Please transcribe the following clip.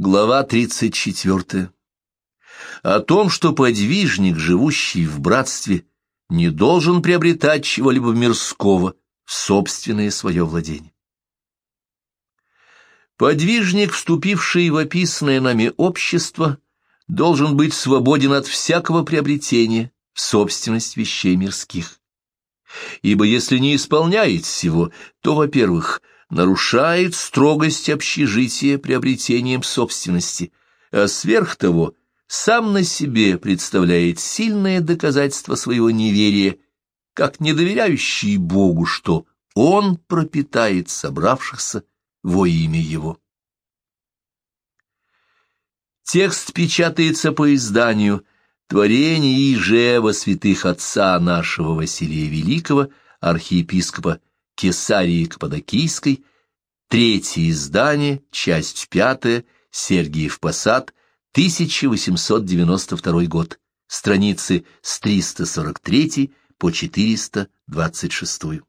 Глава 34. О том, что подвижник, живущий в братстве, не должен приобретать чего-либо мирского в собственное свое владение. Подвижник, вступивший в описанное нами общество, должен быть свободен от всякого приобретения в собственность вещей мирских. Ибо если не исполняет всего, то, во-первых, нарушает строгость общежития приобретением собственности, а сверх того сам на себе представляет сильное доказательство своего неверия, как недоверяющий Богу, что Он пропитает собравшихся во имя Его. Текст печатается по изданию «Творение Ижева святых отца нашего Василия Великого, архиепископа Кесарии Каппадокийской, третье издание, часть пятая, Сергиев Посад, 1892 год, страницы с 343 по 426.